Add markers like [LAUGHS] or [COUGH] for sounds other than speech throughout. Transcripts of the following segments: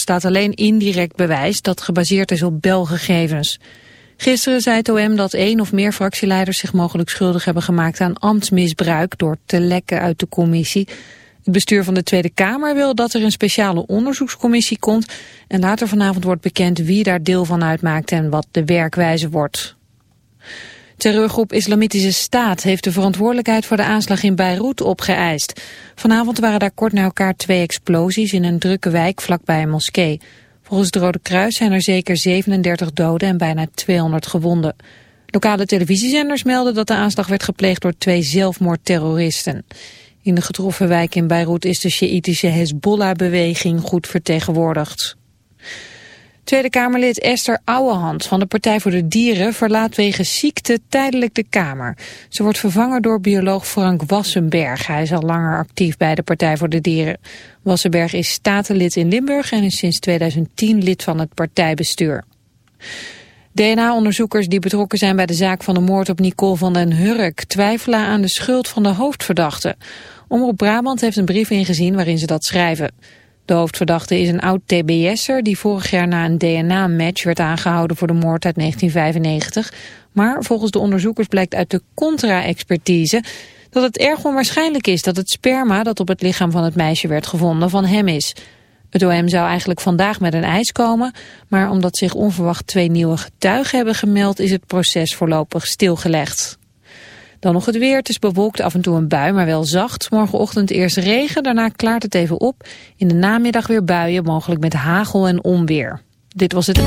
staat alleen indirect bewijs dat gebaseerd is op belgegevens. Gisteren zei het OM dat één of meer fractieleiders zich mogelijk schuldig hebben gemaakt aan ambtsmisbruik door te lekken uit de commissie. Het bestuur van de Tweede Kamer wil dat er een speciale onderzoekscommissie komt en later vanavond wordt bekend wie daar deel van uitmaakt en wat de werkwijze wordt. Terreurgroep Islamitische Staat heeft de verantwoordelijkheid voor de aanslag in Beirut opgeëist. Vanavond waren daar kort na elkaar twee explosies in een drukke wijk vlakbij een moskee. Volgens het Rode Kruis zijn er zeker 37 doden en bijna 200 gewonden. Lokale televisiezenders melden dat de aanslag werd gepleegd door twee zelfmoordterroristen. In de getroffen wijk in Beirut is de Sjaïtische Hezbollah-beweging goed vertegenwoordigd. Tweede Kamerlid Esther Ouwehand van de Partij voor de Dieren verlaat wegens ziekte tijdelijk de Kamer. Ze wordt vervangen door bioloog Frank Wassenberg. Hij is al langer actief bij de Partij voor de Dieren. Wassenberg is statenlid in Limburg en is sinds 2010 lid van het partijbestuur. DNA-onderzoekers die betrokken zijn bij de zaak van de moord op Nicole van den Hurk twijfelen aan de schuld van de hoofdverdachte. Omroep Brabant heeft een brief ingezien waarin ze dat schrijven. De hoofdverdachte is een oud TBS'er die vorig jaar na een DNA-match werd aangehouden voor de moord uit 1995. Maar volgens de onderzoekers blijkt uit de contra-expertise dat het erg onwaarschijnlijk is dat het sperma dat op het lichaam van het meisje werd gevonden van hem is. Het OM zou eigenlijk vandaag met een eis komen, maar omdat zich onverwacht twee nieuwe getuigen hebben gemeld is het proces voorlopig stilgelegd. Dan nog het weer. Het is bewolkt af en toe een bui, maar wel zacht. Morgenochtend eerst regen, daarna klaart het even op. In de namiddag weer buien, mogelijk met hagel en onweer. Dit was het...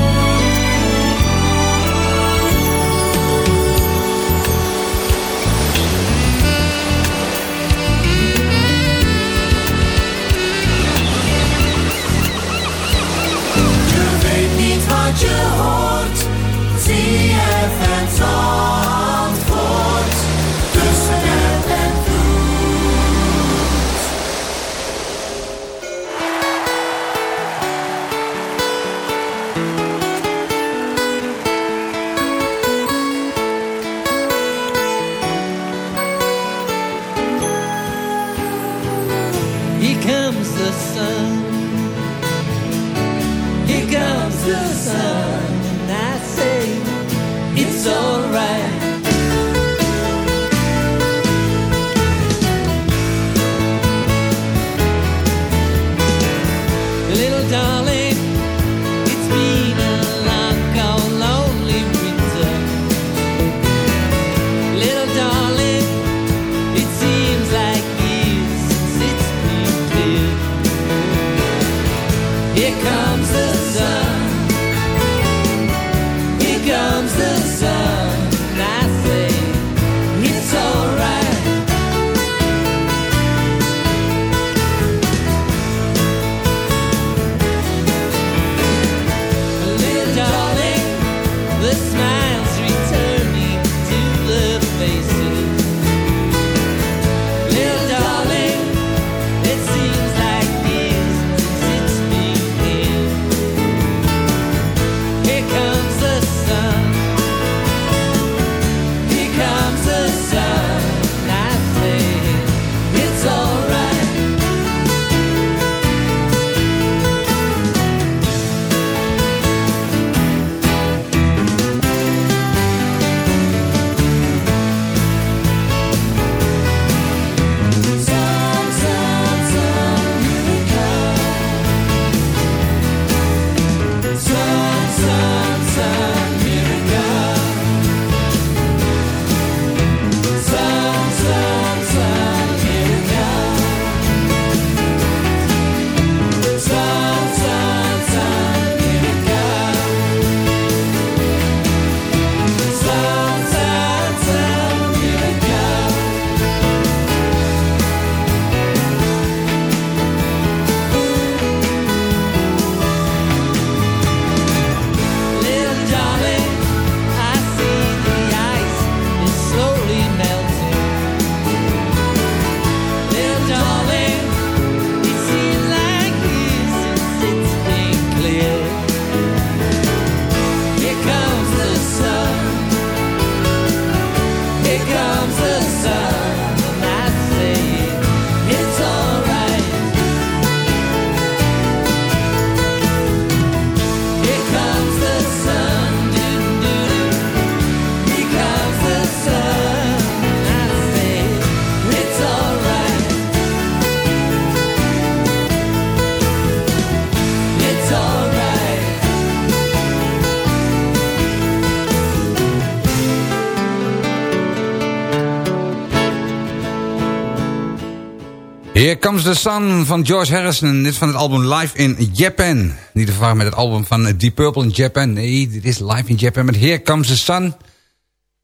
Here Comes the Sun van George Harrison. Dit is van het album Live in Japan. Niet te verwarren met het album van Deep Purple in Japan. Nee, dit is Live in Japan met Here Comes the Sun.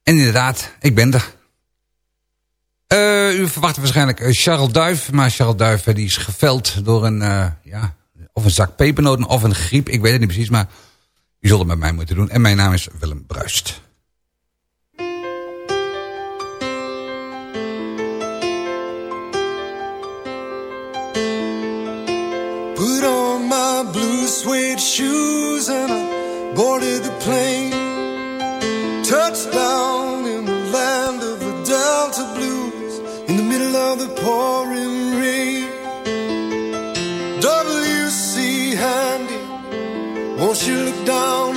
En inderdaad, ik ben er. Uh, u verwacht waarschijnlijk eh, Charles Duif. Maar Charles Duif die is geveld door een, ja, of een zak pepernoten of een griep. Ik weet het niet precies, maar u zult het met mij moeten doen. En mijn naam is Willem Bruist. Put on my blue suede shoes and I boarded the plane. Touchdown in the land of the Delta Blues in the middle of the pouring rain. WC Handy, won't you look down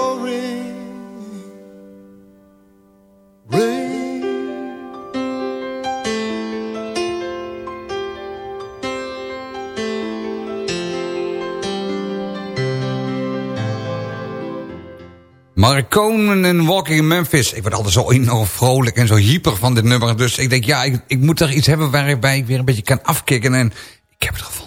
Marcone en Walking in Memphis. Ik word altijd zo enorm vrolijk en zo hyper van dit nummer. Dus ik denk, ja, ik, ik moet er iets hebben waarbij ik weer een beetje kan afkicken. En ik heb het gevonden.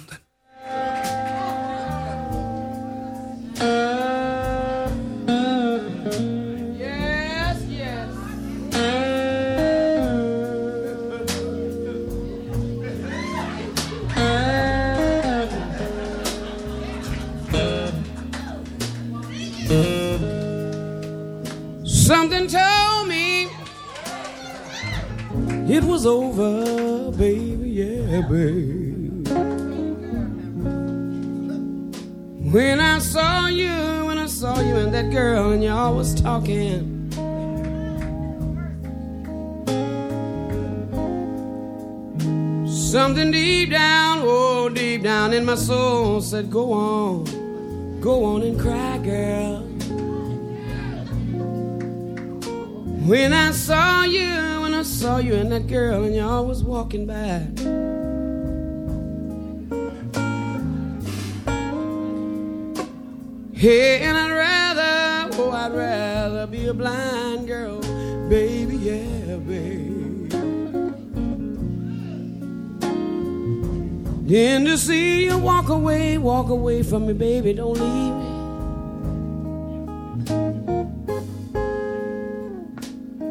Than to see you walk away, walk away from me, baby, don't leave me.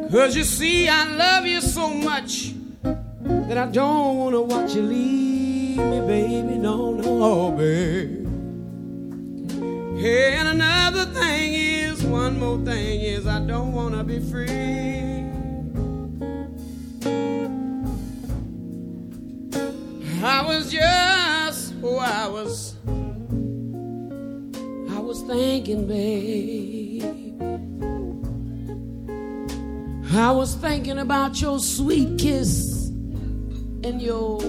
Cause you see, I love you so much that I don't wanna watch you leave me, baby, no, no, baby. Hey, and another thing is, one more thing is, I don't wanna be free. I was just, oh, I was, I was thinking, babe. I was thinking about your sweet kiss and your.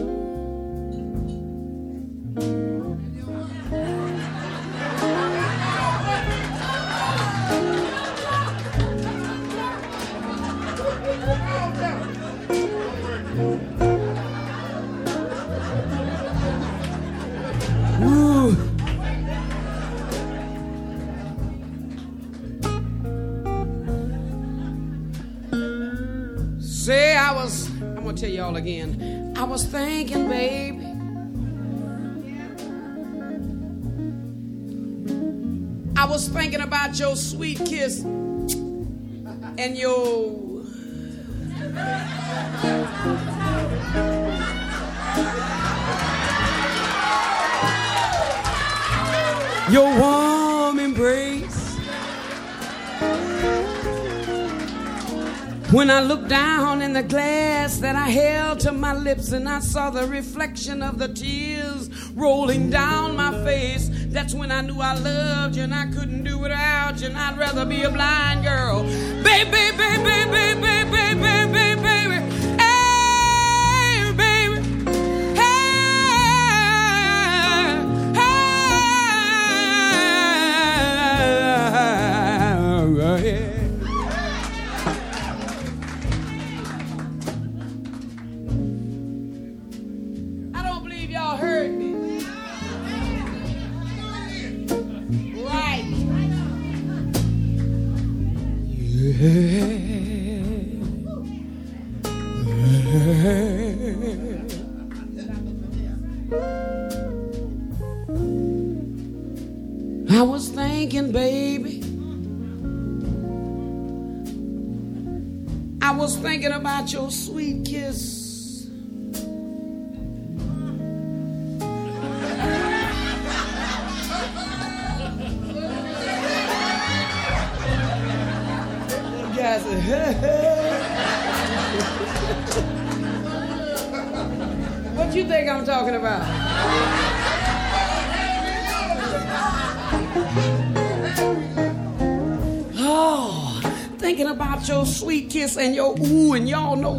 Y'all again. I was thinking, baby. I was thinking about your sweet kiss and your. Your warm When I looked down in the glass that I held to my lips and I saw the reflection of the tears rolling down my face, that's when I knew I loved you and I couldn't do without you and I'd rather be a blind girl. Baby, baby, baby, baby,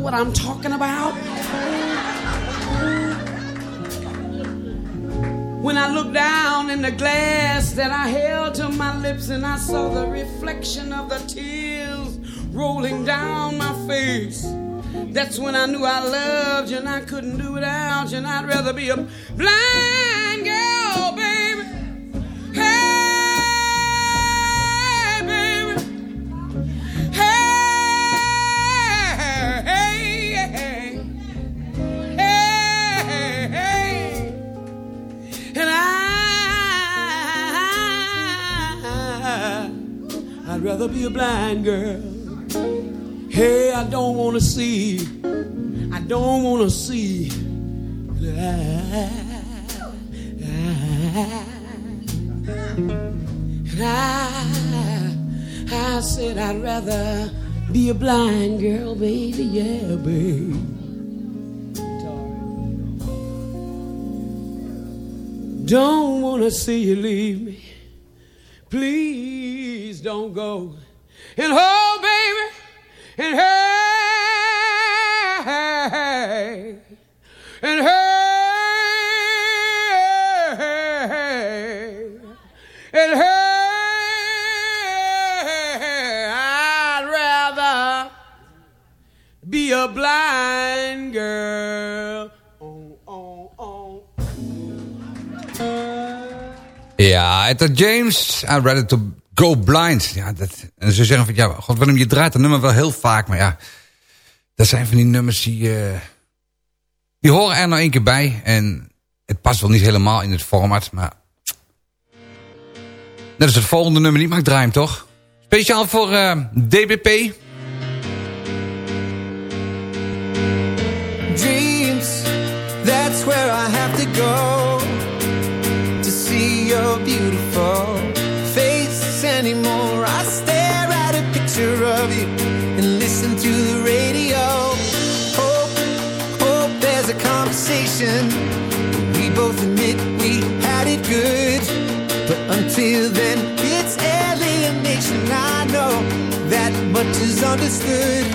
what I'm talking about. When I looked down in the glass that I held to my lips and I saw the reflection of the tears rolling down my face. That's when I knew I loved you and I couldn't do without you and I'd rather be a blind rather be a blind girl. Hey, I don't wanna see, I don't wanna see. And I, I, I said I'd rather be a blind girl, baby, yeah, baby. Don't wanna see you leave me. Please don't go. And oh, baby, and hey, and hey, and hey, I'd rather be a blind James, I'd rather to go blind. Ja, dat, en ze zeggen van, ja, god Willem, je draait dat nummer wel heel vaak. Maar ja, dat zijn van die nummers die... eh, die horen er nou één keer bij. En het past wel niet helemaal in het format, maar... Net als het volgende nummer niet, maar ik draai hem toch. Speciaal voor eh, DBP. Conversation. We both admit we had it good, but until then, it's alienation. I know that much is understood.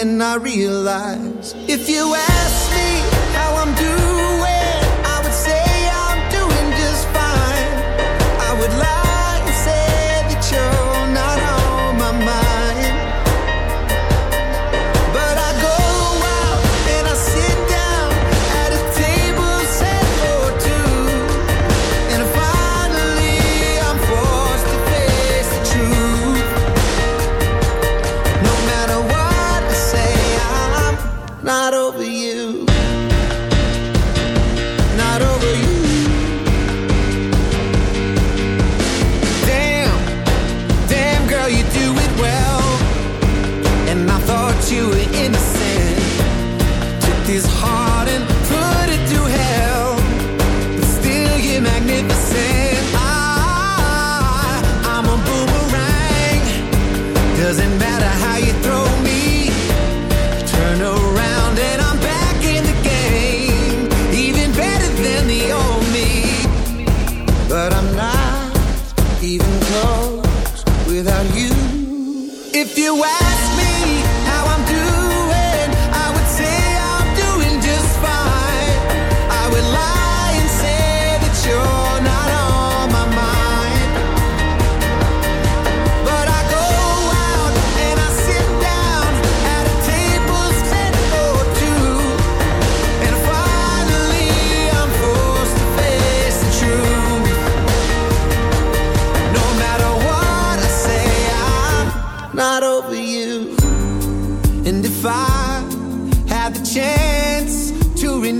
And I realize if you ask me how I'm doing,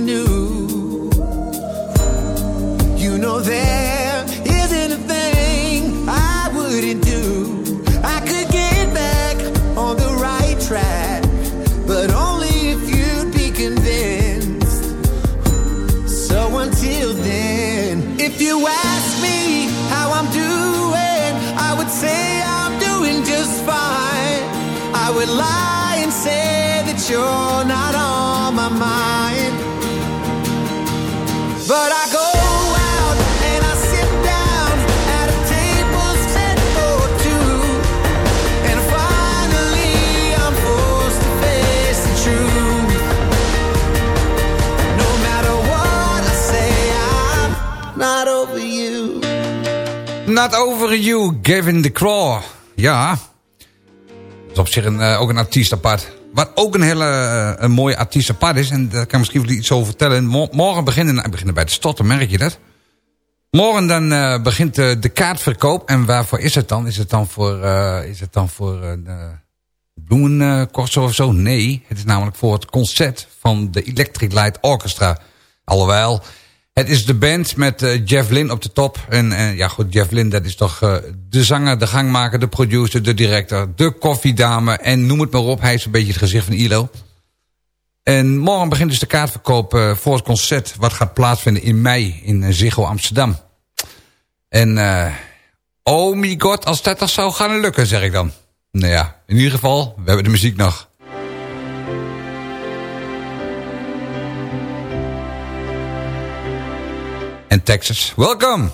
to Over You, Gavin de Claw. Ja, dat is op zich een, eh, ook een artiest apart. Wat ook een hele eh, een mooie artiest apart is, en daar kan misschien iets over vertellen. Mo- morgen beginnen, ik beginnen bij de stotten, merk je dat? Morgen dan eh, begint de, kaartverkoop. En waarvoor is het dan? Is het dan voor, eh, is het dan voor bloemenkorso of zo? Nee, het is namelijk voor het concert van de Electric Light Orchestra. Alhoewel, het is de band met eh, Jeff Lynne op de top. En eh, ja goed, Jeff Lynne dat is toch eh, de zanger, de gangmaker, de producer, de director, de koffiedame. En noem het maar op, hij is een beetje het gezicht van ILO. En morgen begint dus de kaartverkoop voor het concert... wat gaat plaatsvinden in mei in Ziggo Amsterdam. En oh my god, als dat toch zou gaan lukken, zeg ik dan. Nou ja, in ieder geval, we hebben de muziek nog. En Texas. Welkom!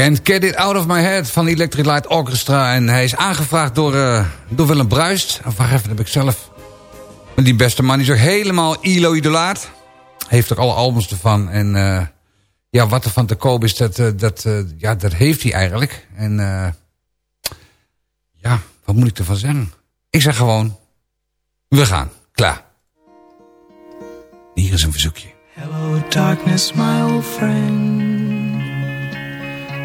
Can't Get It Out of My Head van Electric Light Orchestra. En hij is aangevraagd door, eh, door Willem Bruist. Of wacht even, dat heb ik zelf. Die beste man is ook helemaal ILO-idolaat. Heeft ook alle albums ervan. En eh, ja, wat er van te koop is, dat, eh, dat, ja, dat heeft hij eigenlijk. En ja, wat moet ik ervan zeggen? Ik zeg gewoon, we gaan. Klaar. Hier is een verzoekje. Hello, darkness, my old friend.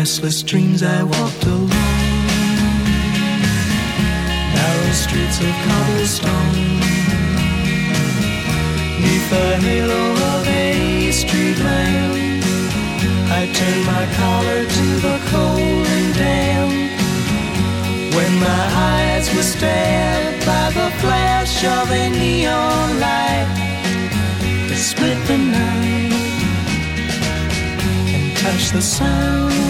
restless dreams I walked alone. Narrow streets of cobblestone. Neath the halo of a street lamp, I turned my collar to the cold and damp. When my eyes were stabbed by the flash of a neon light that split the night and touched the sound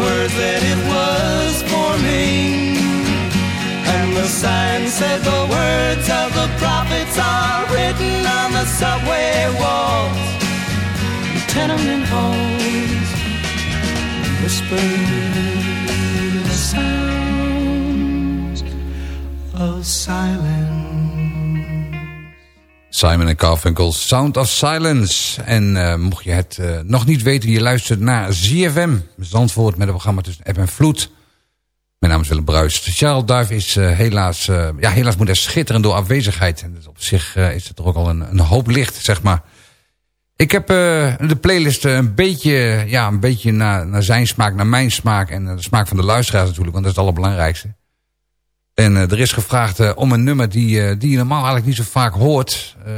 words that it was forming. The sign said the words of the prophets are written on the subway walls, tenement halls, whispered the sounds of silence. Simon en Sound of Silence. En eh, mocht je het eh, nog niet weten, je luistert naar ZFM. Zandvoort met een programma tussen App en Vloed. Mijn naam is Willem Bruist. Charles Duif is eh, helaas, eh, ja, helaas moet hij schitteren door afwezigheid. En dus op zich eh, is het toch ook al een, een hoop licht, zeg maar. Ik heb de playlist een beetje, ja, een beetje naar, naar zijn smaak, naar mijn smaak... en de smaak van de luisteraars natuurlijk, want dat is het allerbelangrijkste. En er is gevraagd om een nummer die, die je normaal eigenlijk niet zo vaak hoort... eh,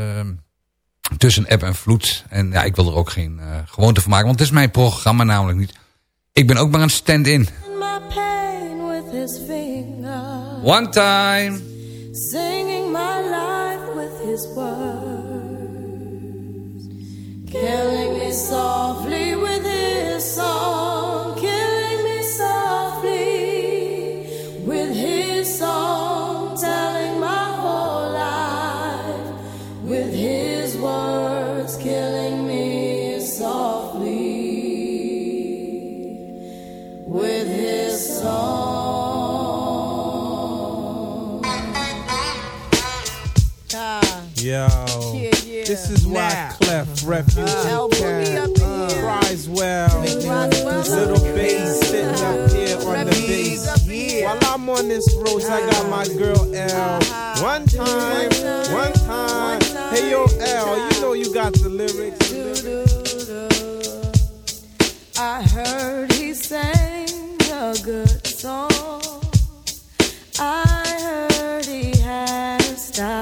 tussen app en vloed. En ja, ik wil er ook geen gewoonte van maken, want het is mijn programma namelijk niet. Ik ben ook maar een stand-in. My pain with his finger, One time. singing my life with his words, killing me softly with his song, Yo, Yeah, yeah. this is why Now. Clef Refugee me Cat up in well. Little bass sitting up here on the bass. While I'm on this road, I got my uh-huh. girl L. Uh-huh. One time, one time. Hey yo, L, you know you got the lyrics. I heard he sang a good song. I heard he had a style.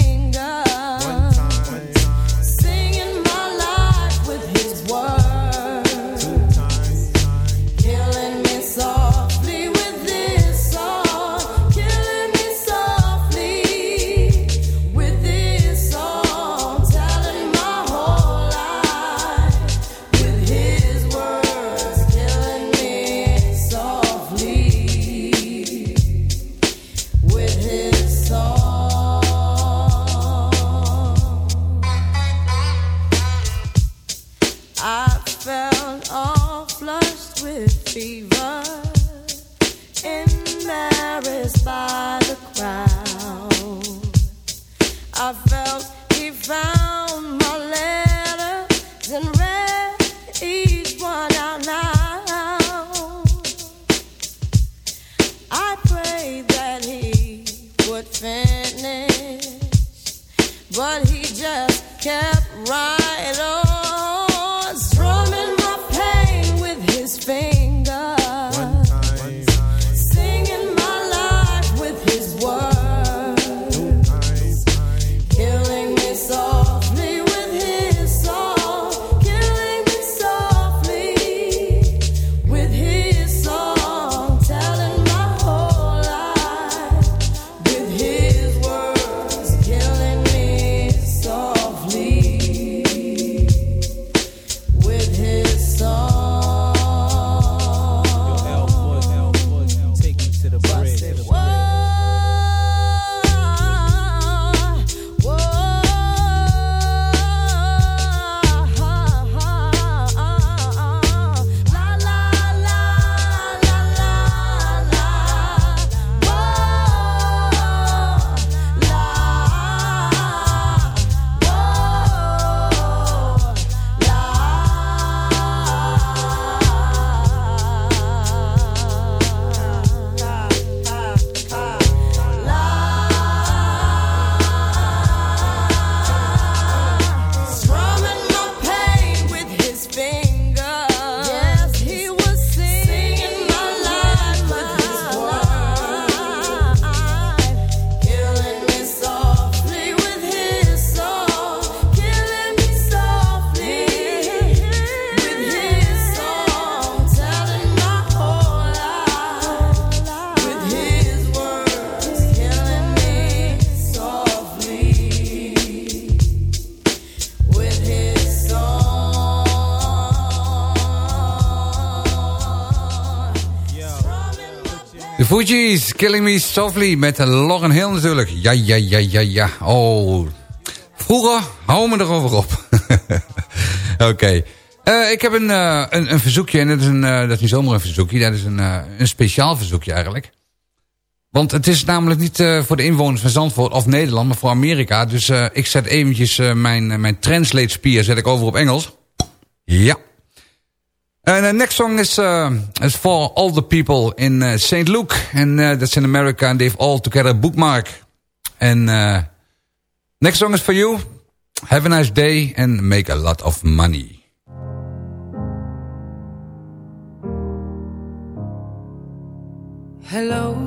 Killing Me Softly met Lauren Hill natuurlijk. Ja, ja, ja, ja, ja. Oh, vroeger, hou me erover op. [LAUGHS] Oké. Eh, ik heb een, eh, een, een verzoekje en dat is, een, eh, dat is niet zomaar een verzoekje. Dat is een, een speciaal verzoekje eigenlijk. Want het is namelijk niet voor de inwoners van Zandvoort of Nederland, maar voor Amerika. Dus ik zet eventjes mijn, mijn translate spier zet ik over op Engels. Ja. And the next song is uh, is for all the people in uh, St. Luke, and uh, that's in America, and they've all together bookmark. And uh, next song is for you. Have a nice day and make a lot of money. Hello,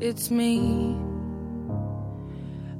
it's me.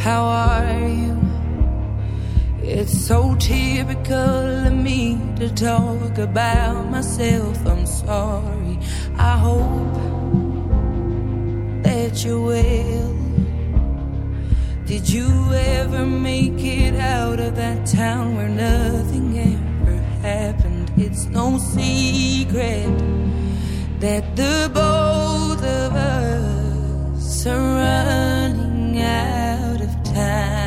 How are you? It's so typical of me to talk about myself. I'm sorry. I hope that you will. Did you ever make it out of that town where nothing ever happened? It's no secret that the both of us are running out time.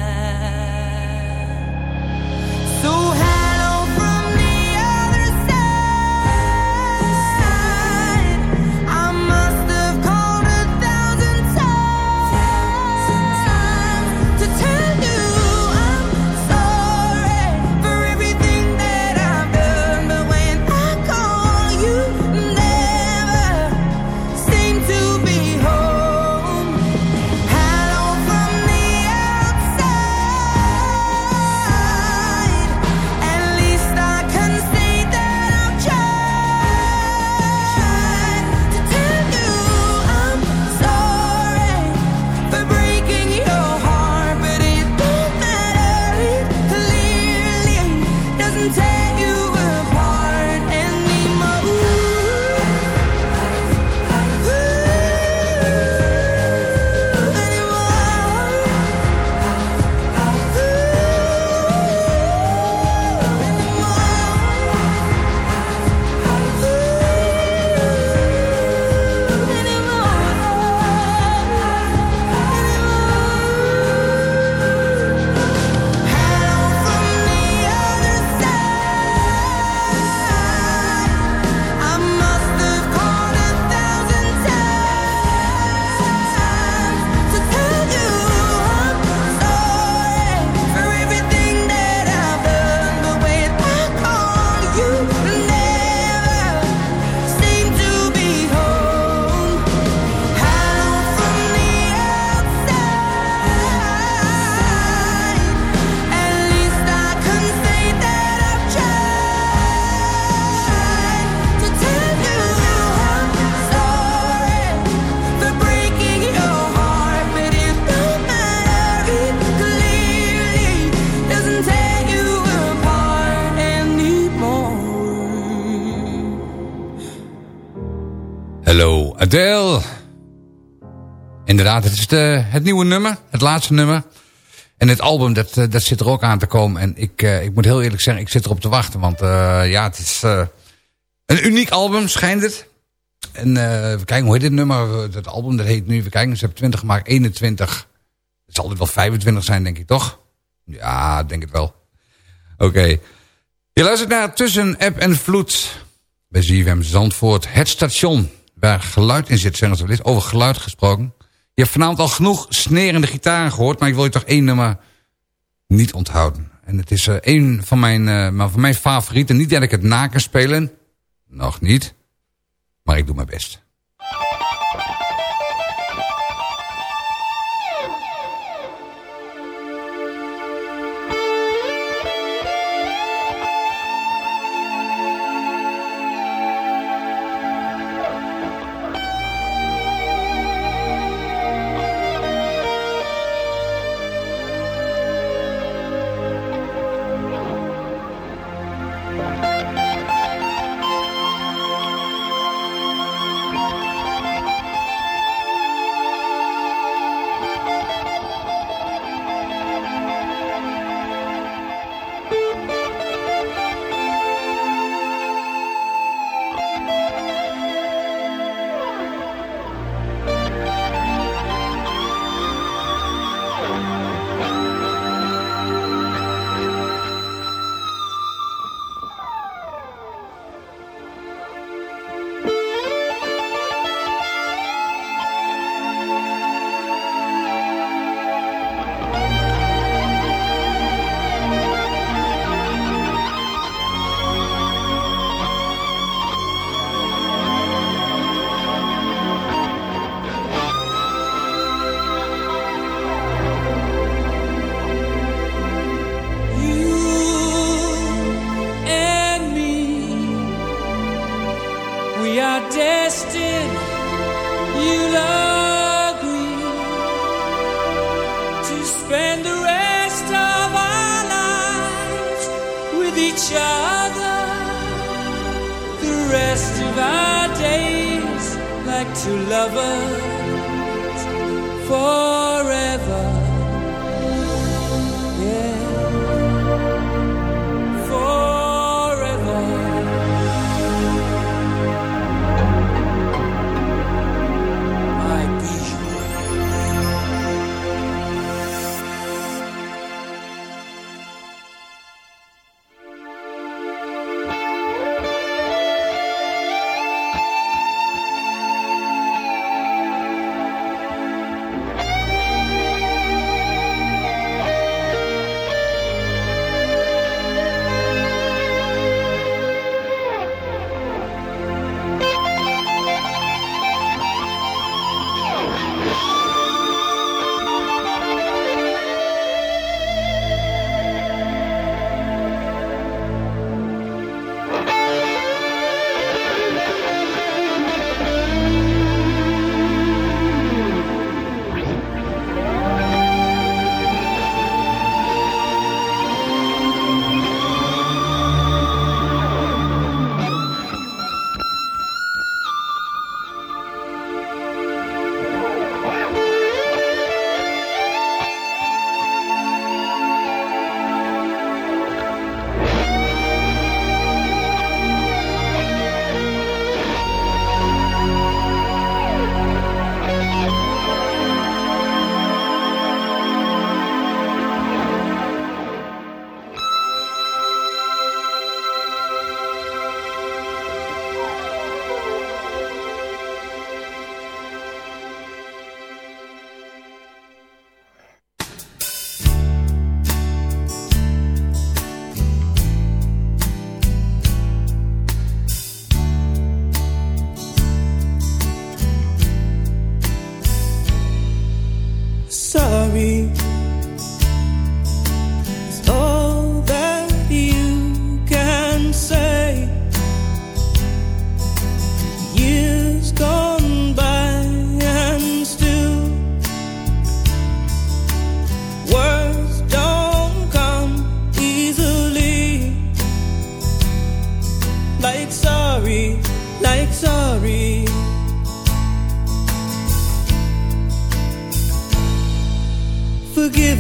Adele. Inderdaad, het is de, het nieuwe nummer, het laatste nummer. En het album, dat, eh, dat zit er ook aan te komen. En ik, eh, ik moet heel eerlijk zeggen, ik zit erop te wachten. Want eh, ja, het is een uniek album, schijnt het. En we kijken, hoe heet dit nummer? Dat album, dat heet nu, we kijken, ze hebben 20 gemaakt, 21. Het zal er wel 25 zijn, denk ik, toch? Ja, denk het wel. Oké. Je luistert naar Tussen App en Vloed. Bij ZFM Zandvoort, het station waar geluid in zit. Zeggen ze. Over geluid gesproken. Je hebt vanavond al genoeg snerende gitaren gehoord. Maar ik wil je toch één nummer niet onthouden. En het is eh, een van mijn, eh, maar van mijn favorieten. Niet dat ik het na kan spelen. Nog niet. Maar ik doe mijn best.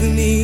Forgive me.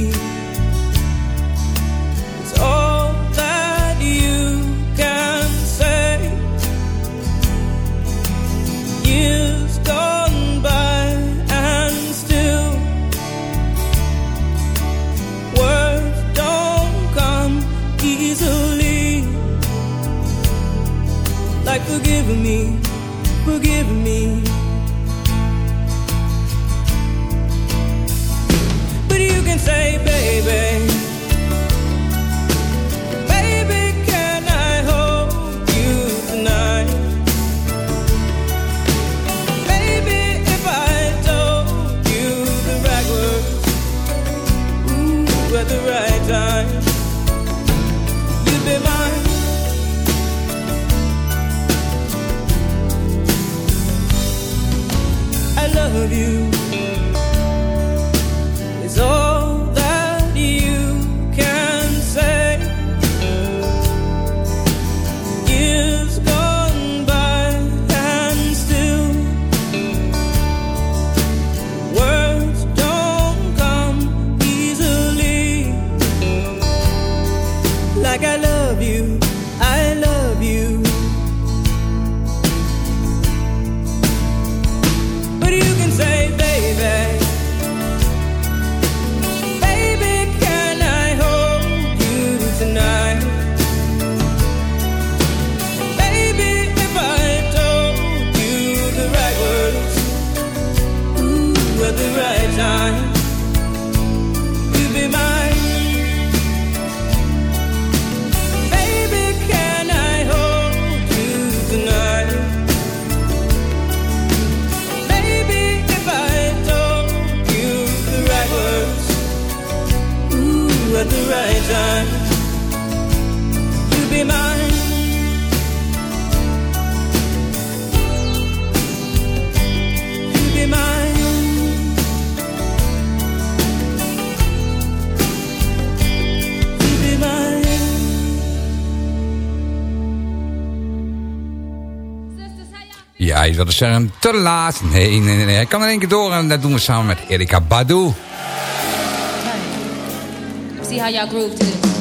dat is zeggen te laat. Nee, nee, nee, Hij kan in één keer door en dat doen we samen met Erika Badu. See how y'all groove to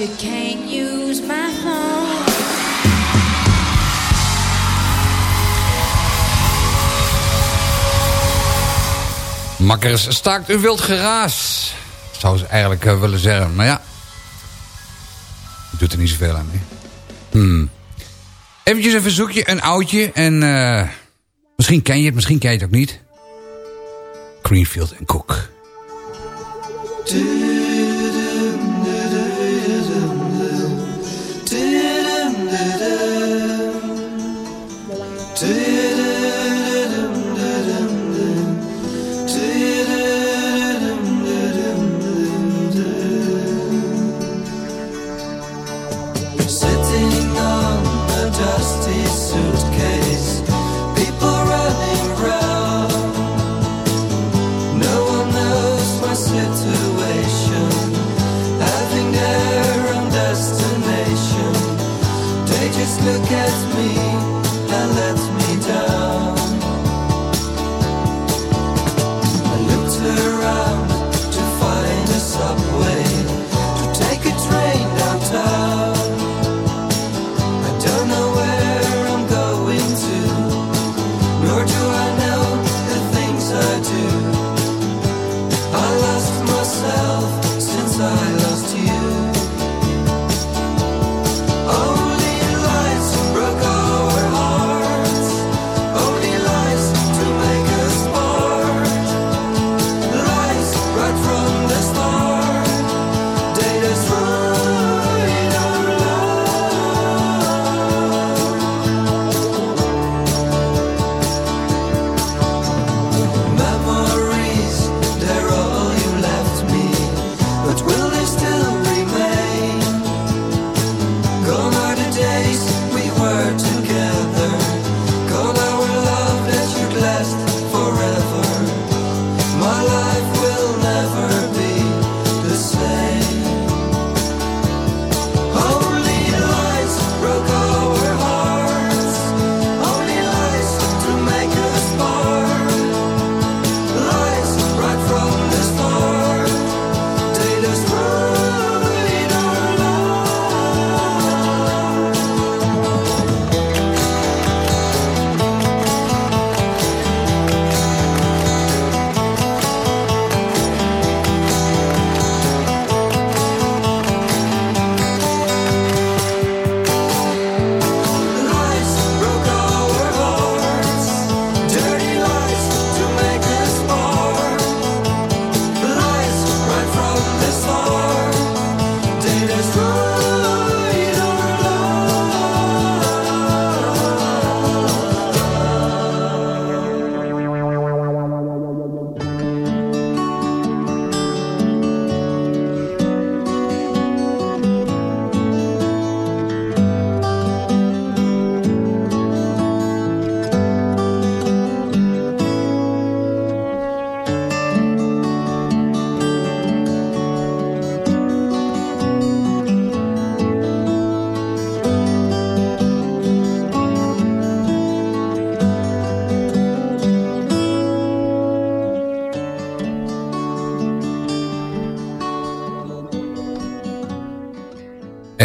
you can't use my home. Makkers staakt u wild geraas. Zou ze eigenlijk eh, willen zeggen. Maar ja, doet er niet zoveel aan. Hè? Hmm. Eventjes een verzoekje, een oudje. En uh, misschien ken je het, misschien ken je het ook niet. Greenfield en Cook.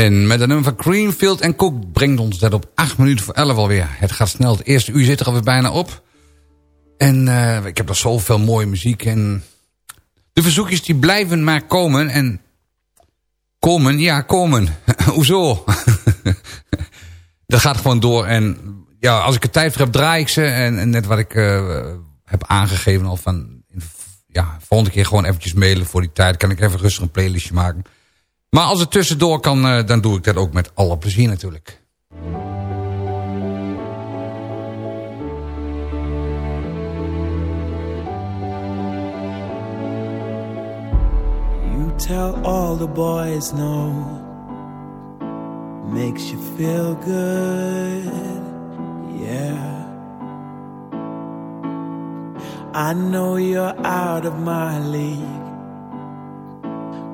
En met de nummer van Greenfield en Cook brengt ons dat op 8 minuten voor 11 alweer. Het gaat snel, het eerste uur zit er alweer bijna op. En eh, ik heb nog zoveel mooie muziek. En de verzoekjes die blijven maar komen. En komen, ja komen. [LAUGHS] Hoezo? [LAUGHS] dat gaat gewoon door. En ja, als ik er tijd voor heb, draai ik ze. En, net wat ik eh, heb aangegeven al van... Ja, volgende keer gewoon eventjes mailen voor die tijd. Kan ik even rustig een playlistje maken. Maar als het tussendoor kan, eh, dan doe ik dat ook met alle plezier natuurlijk. You tell all the boys no. Makes you feel good, yeah. I know you're out of my league,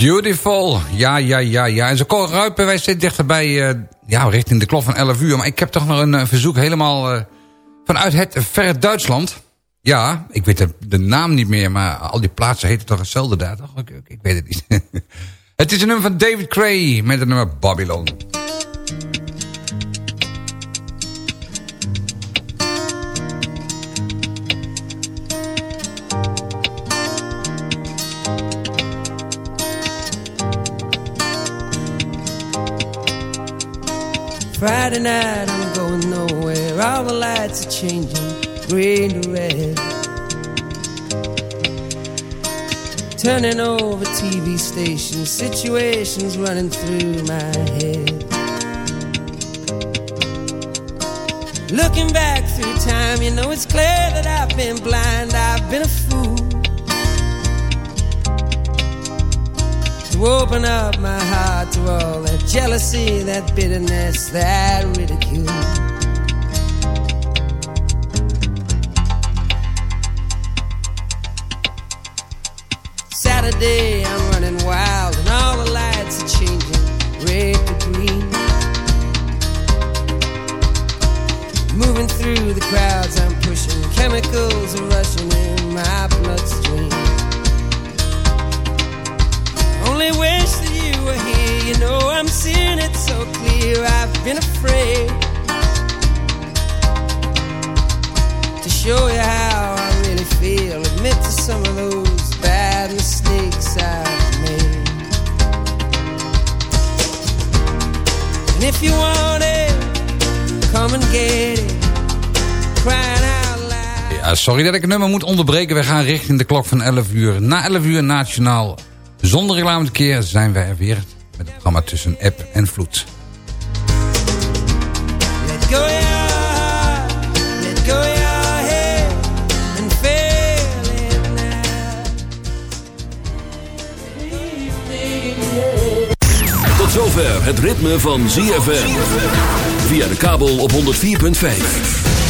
Beautiful. Ja, ja, ja, ja. En zo ruipen wij zitten dichterbij, eh ja, richting de klok van 11 uur. Maar ik heb toch nog een eh, verzoek helemaal eh, vanuit het verre Duitsland. Ja, ik weet de, naam niet meer, maar al die plaatsen heten toch hetzelfde daar, toch? Ik weet het niet. [LAUGHS] het is een nummer van David Cray met het nummer Babylon. Friday night, I'm going nowhere. All the lights are changing, green to red. Turning over TV stations, situations running through my head. Looking back through time, you know it's clear that I've been blind, I've been a To open up my heart to all that jealousy, that bitterness, that ridicule. Sorry dat ik het nummer moet onderbreken. We gaan richting de klok van 11 uur. Na 11 uur nationaal. Zonder reclame te keer zijn wij er weer. Met het programma tussen app en vloed. Tot zover het ritme van ZFM. Via de kabel op 104.5.